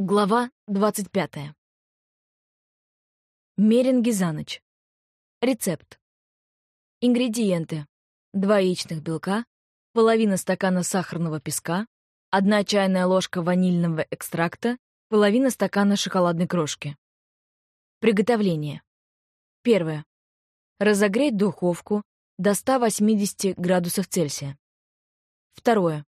Глава 25. Меринги за ночь. Рецепт. Ингредиенты. 2 яичных белка, половина стакана сахарного песка, 1 чайная ложка ванильного экстракта, половина стакана шоколадной крошки. Приготовление. Первое. Разогреть духовку до 180 градусов Цельсия. Второе.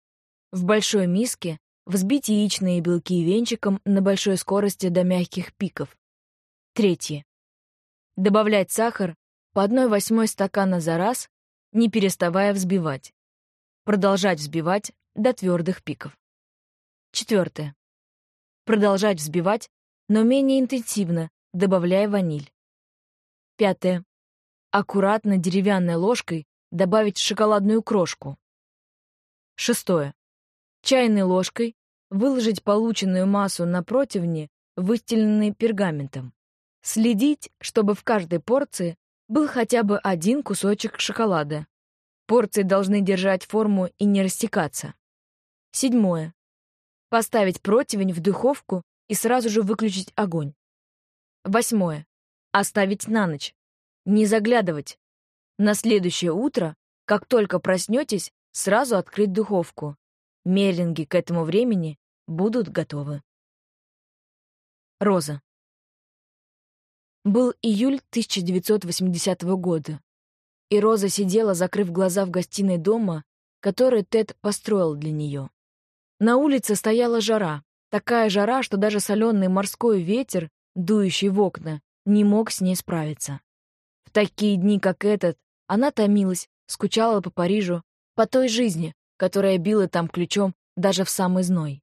В большой миске Взбить яичные белки венчиком на большой скорости до мягких пиков. Третье. Добавлять сахар по 1 восьмой стакана за раз, не переставая взбивать. Продолжать взбивать до твердых пиков. Четвертое. Продолжать взбивать, но менее интенсивно, добавляя ваниль. Пятое. Аккуратно деревянной ложкой добавить шоколадную крошку. Шестое чайной ложкой выложить полученную массу на противне, выстеленной пергаментом. Следить, чтобы в каждой порции был хотя бы один кусочек шоколада. Порции должны держать форму и не растекаться. Седьмое. Поставить противень в духовку и сразу же выключить огонь. Восьмое. Оставить на ночь. Не заглядывать. На следующее утро, как только проснетесь, сразу открыть духовку. Мерлинги к этому времени будут готовы. Роза. Был июль 1980 года, и Роза сидела, закрыв глаза в гостиной дома, который Тед построил для нее. На улице стояла жара, такая жара, что даже соленый морской ветер, дующий в окна, не мог с ней справиться. В такие дни, как этот, она томилась, скучала по Парижу, по той жизни, которая била там ключом даже в самый зной.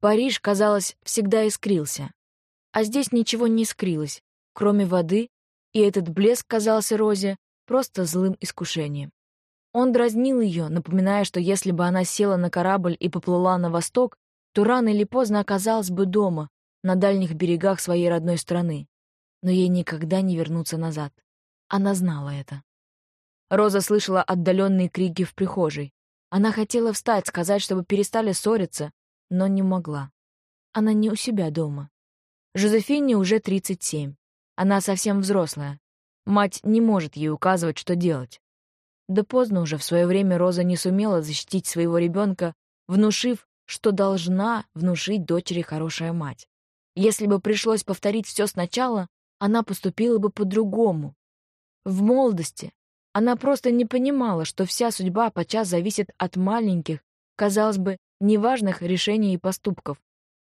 Париж, казалось, всегда искрился. А здесь ничего не искрилось, кроме воды, и этот блеск казался Розе просто злым искушением. Он дразнил ее, напоминая, что если бы она села на корабль и поплыла на восток, то рано или поздно оказалась бы дома, на дальних берегах своей родной страны. Но ей никогда не вернуться назад. Она знала это. Роза слышала отдаленные крики в прихожей. Она хотела встать, сказать, чтобы перестали ссориться, но не могла. Она не у себя дома. Жозефине уже 37. Она совсем взрослая. Мать не может ей указывать, что делать. Да поздно уже в свое время Роза не сумела защитить своего ребенка, внушив, что должна внушить дочери хорошая мать. Если бы пришлось повторить все сначала, она поступила бы по-другому. В молодости она просто не понимала, что вся судьба подчас зависит от маленьких, казалось бы, неважных решений и поступков,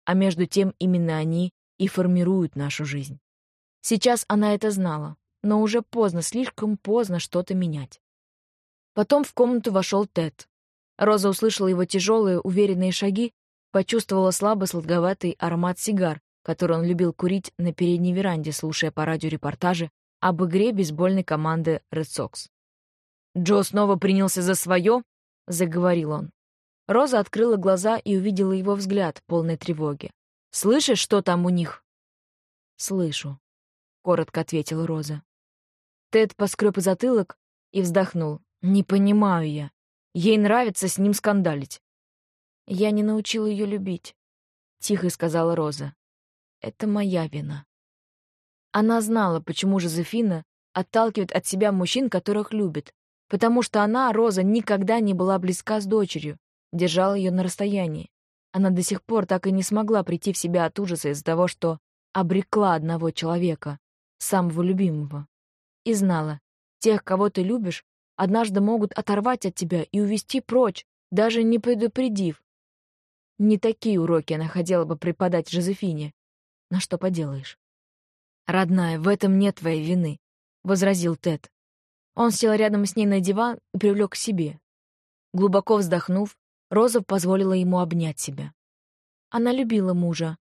а между тем именно они и формируют нашу жизнь. Сейчас она это знала, но уже поздно, слишком поздно что-то менять. Потом в комнату вошел Тед. Роза услышала его тяжелые, уверенные шаги, почувствовала слабо сладковатый аромат сигар, который он любил курить на передней веранде, слушая по радио репортажи об игре бейсбольной команды Red Sox. «Джо снова принялся за свое?» — заговорил он. Роза открыла глаза и увидела его взгляд, полной тревоги. «Слышишь, что там у них?» «Слышу», — коротко ответила Роза. Тед поскреб затылок и вздохнул. «Не понимаю я. Ей нравится с ним скандалить». «Я не научил ее любить», — тихо сказала Роза. «Это моя вина». Она знала, почему Жозефина отталкивает от себя мужчин, которых любит, потому что она, Роза, никогда не была близка с дочерью, держала ее на расстоянии. Она до сих пор так и не смогла прийти в себя от ужаса из-за того, что обрекла одного человека, самого любимого. И знала, тех, кого ты любишь, однажды могут оторвать от тебя и увести прочь, даже не предупредив. Не такие уроки она хотела бы преподать Жозефине. Но что поделаешь? «Родная, в этом нет твоей вины», — возразил Тед. Он сел рядом с ней на диван и привлек к себе. Глубоко вздохнув, Роза позволила ему обнять себя. Она любила мужа.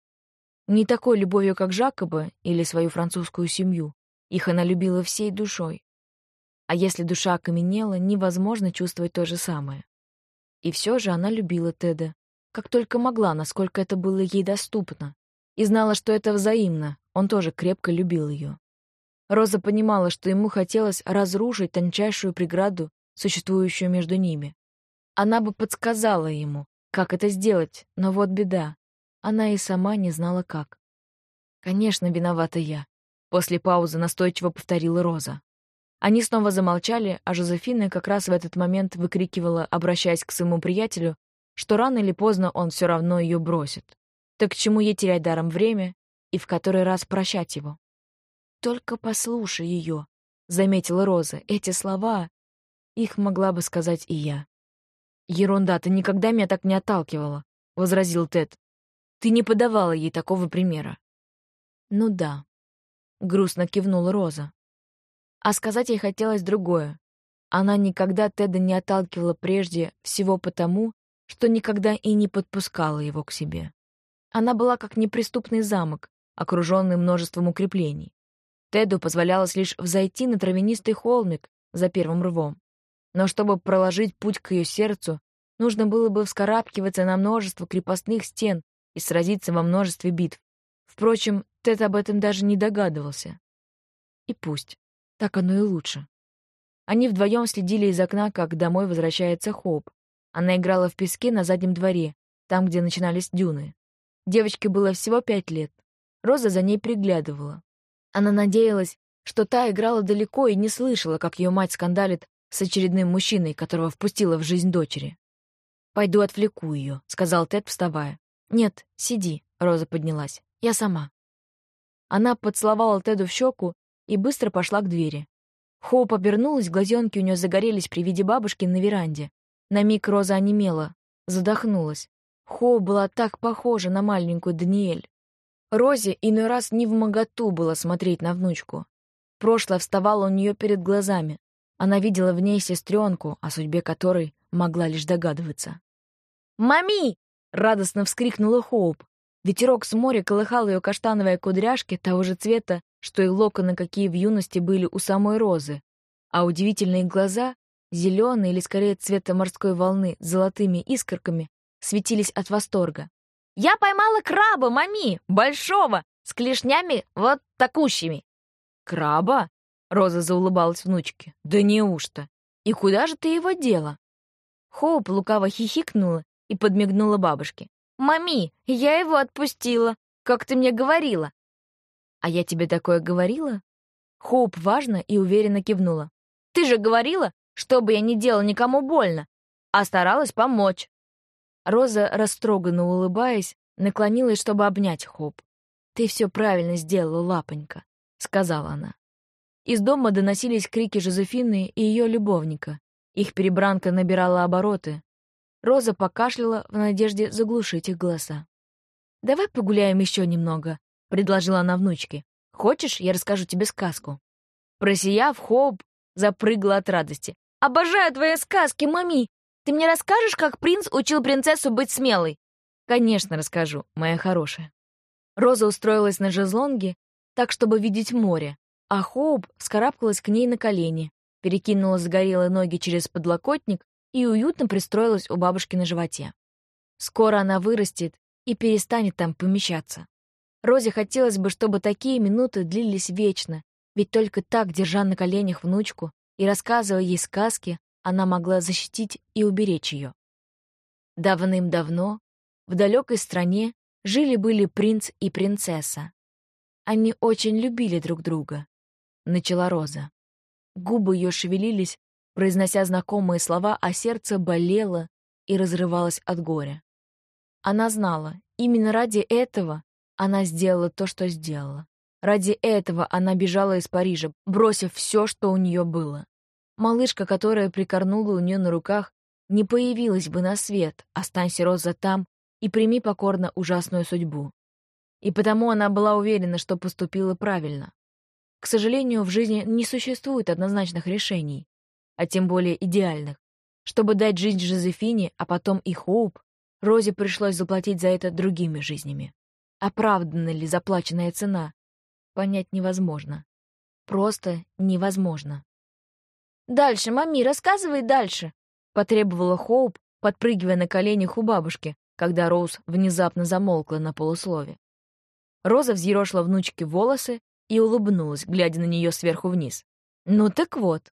Не такой любовью, как Жакоба или свою французскую семью. Их она любила всей душой. А если душа окаменела, невозможно чувствовать то же самое. И все же она любила Теда, как только могла, насколько это было ей доступно, и знала, что это взаимно, он тоже крепко любил ее. Роза понимала, что ему хотелось разрушить тончайшую преграду, существующую между ними. Она бы подсказала ему, как это сделать, но вот беда. она и сама не знала как. «Конечно, виновата я», — после паузы настойчиво повторила Роза. Они снова замолчали, а Жозефина как раз в этот момент выкрикивала, обращаясь к своему приятелю, что рано или поздно он все равно ее бросит. Так к чему ей терять даром время и в который раз прощать его? «Только послушай ее», — заметила Роза. «Эти слова, их могла бы сказать и я». «Ерунда, ты никогда меня так не отталкивала», — возразил Тед. «Ты не подавала ей такого примера». «Ну да», — грустно кивнула Роза. А сказать ей хотелось другое. Она никогда Теда не отталкивала прежде всего потому, что никогда и не подпускала его к себе. Она была как неприступный замок, окруженный множеством укреплений. Теду позволялось лишь взойти на травянистый холмик за первым рвом. Но чтобы проложить путь к ее сердцу, нужно было бы вскарабкиваться на множество крепостных стен и сразиться во множестве битв. Впрочем, Тед об этом даже не догадывался. И пусть. Так оно и лучше. Они вдвоем следили из окна, как домой возвращается Хоуп. Она играла в песке на заднем дворе, там, где начинались дюны. Девочке было всего пять лет. Роза за ней приглядывала. Она надеялась, что та играла далеко и не слышала, как ее мать скандалит с очередным мужчиной, которого впустила в жизнь дочери. «Пойду отвлеку ее», — сказал Тед, вставая. «Нет, сиди», — Роза поднялась. «Я сама». Она поцеловала Теду в щеку и быстро пошла к двери. Хоуп обернулась, глазенки у нее загорелись при виде бабушки на веранде. На миг Роза онемела, задохнулась. Хоуп была так похожа на маленькую Даниэль. Розе иной раз не в моготу было смотреть на внучку. Прошлое вставало у нее перед глазами. Она видела в ней сестренку, о судьбе которой могла лишь догадываться. «Мами!» — радостно вскрикнула Хоуп. Ветерок с моря колыхал ее каштановые кудряшки того же цвета, что и локоны, какие в юности были у самой Розы, а удивительные глаза, зеленые или скорее цвета морской волны с золотыми искорками, светились от восторга. «Я поймала краба, мами! Большого! С клешнями вот такущими!» «Краба?» — Роза заулыбалась внучке. «Да неужто? И куда же ты его дела?» Хоуп лукаво хихикнула и подмигнула бабушке. «Мами, я его отпустила, как ты мне говорила. «А я тебе такое говорила?» Хоуп важно и уверенно кивнула. «Ты же говорила, чтобы я не делала никому больно, а старалась помочь». Роза, растроганно улыбаясь, наклонилась, чтобы обнять Хоуп. «Ты все правильно сделала, лапонька», — сказала она. Из дома доносились крики Жозефины и ее любовника. Их перебранка набирала обороты. Роза покашляла в надежде заглушить их голоса. «Давай погуляем еще немного», предложила она внучке. «Хочешь, я расскажу тебе сказку?» Просияв, Хоуп запрыгла от радости. «Обожаю твои сказки, мами! Ты мне расскажешь, как принц учил принцессу быть смелой?» «Конечно, расскажу, моя хорошая». Роза устроилась на жезлонге, так, чтобы видеть море, а Хоуп вскарабкалась к ней на колени, перекинула загорелые ноги через подлокотник и уютно пристроилась у бабушки на животе. Скоро она вырастет и перестанет там помещаться. Розе хотелось бы, чтобы такие минуты длились вечно, ведь только так, держа на коленях внучку и рассказывая ей сказки, она могла защитить и уберечь ее. Давным-давно в далекой стране жили-были принц и принцесса. Они очень любили друг друга, — начала Роза. Губы ее шевелились, произнося знакомые слова, а сердце болело и разрывалось от горя. Она знала, именно ради этого она сделала то, что сделала. Ради этого она бежала из Парижа, бросив все, что у нее было. Малышка, которая прикорнула у нее на руках, не появилась бы на свет, останься Роза там и прими покорно ужасную судьбу. И потому она была уверена, что поступила правильно. К сожалению, в жизни не существует однозначных решений, а тем более идеальных. Чтобы дать жизнь Жозефине, а потом и Хоуп, Розе пришлось заплатить за это другими жизнями. Оправдана ли заплаченная цена? Понять невозможно. Просто невозможно. «Дальше, мами, рассказывай дальше!» — потребовала Хоуп, подпрыгивая на коленях у бабушки, когда Роуз внезапно замолкла на полуслове. Роза взъерошила внучке волосы и улыбнулась, глядя на нее сверху вниз. «Ну так вот.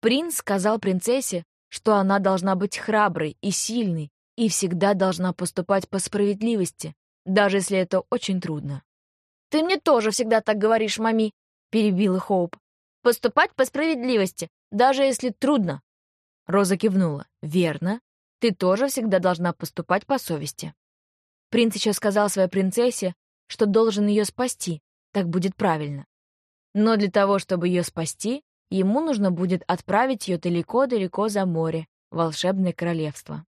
Принц сказал принцессе, что она должна быть храброй и сильной и всегда должна поступать по справедливости, даже если это очень трудно. «Ты мне тоже всегда так говоришь, мами», — перебила Хоуп. «Поступать по справедливости, даже если трудно». Роза кивнула. «Верно. Ты тоже всегда должна поступать по совести». Принц еще сказал своей принцессе, что должен ее спасти, так будет правильно. Но для того, чтобы ее спасти, ему нужно будет отправить ее далеко-далеко за море, в волшебное королевство.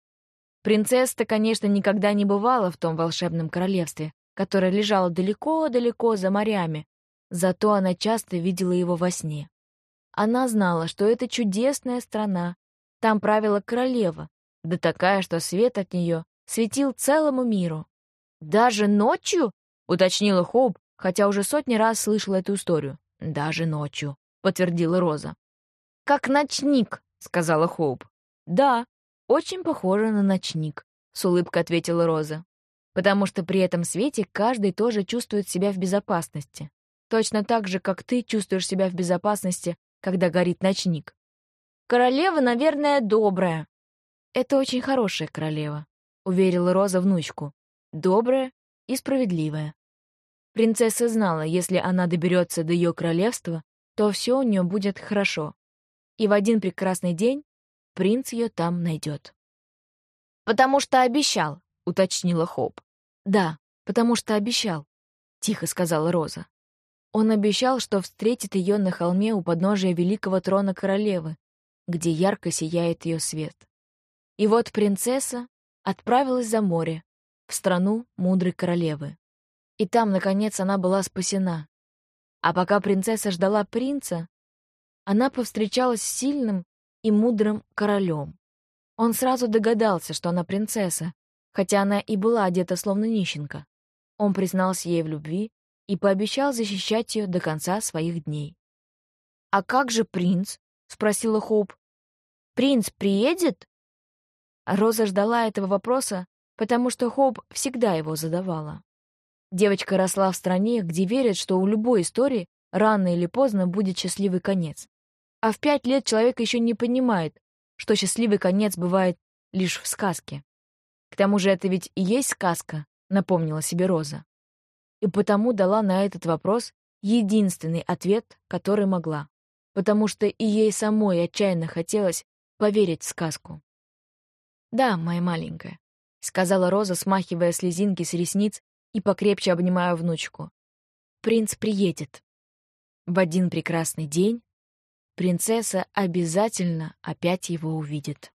Принцесса, конечно, никогда не бывала в том волшебном королевстве, которое лежало далеко-далеко за морями, зато она часто видела его во сне. Она знала, что это чудесная страна, там правила королева, да такая, что свет от нее светил целому миру. «Даже ночью?» — уточнила Хоуп, хотя уже сотни раз слышала эту историю. «Даже ночью», — подтвердила Роза. «Как ночник», — сказала Хоуп. «Да, очень похоже на ночник», — с улыбкой ответила Роза. «Потому что при этом свете каждый тоже чувствует себя в безопасности. Точно так же, как ты чувствуешь себя в безопасности, когда горит ночник. Королева, наверное, добрая». «Это очень хорошая королева», — уверила Роза внучку. «Добрая и справедливая». Принцесса знала, если она доберется до ее королевства, то все у нее будет хорошо. И в один прекрасный день принц ее там найдет. «Потому что обещал», — уточнила Хоп. «Да, потому что обещал», — тихо сказала Роза. Он обещал, что встретит ее на холме у подножия великого трона королевы, где ярко сияет ее свет. И вот принцесса отправилась за море, в страну мудрой королевы. И там, наконец, она была спасена. А пока принцесса ждала принца, она повстречалась с сильным и мудрым королем. Он сразу догадался, что она принцесса, хотя она и была одета словно нищенка. Он признался ей в любви и пообещал защищать ее до конца своих дней. «А как же принц?» — спросила Хоуп. «Принц приедет?» Роза ждала этого вопроса, потому что Хоуп всегда его задавала. Девочка росла в стране, где верят, что у любой истории рано или поздно будет счастливый конец. А в пять лет человек еще не понимает, что счастливый конец бывает лишь в сказке. К тому же это ведь и есть сказка, напомнила себе Роза. И потому дала на этот вопрос единственный ответ, который могла. Потому что и ей самой отчаянно хотелось поверить в сказку. «Да, моя маленькая», — сказала Роза, смахивая слезинки с ресниц и покрепче обнимаю внучку. Принц приедет. В один прекрасный день принцесса обязательно опять его увидит.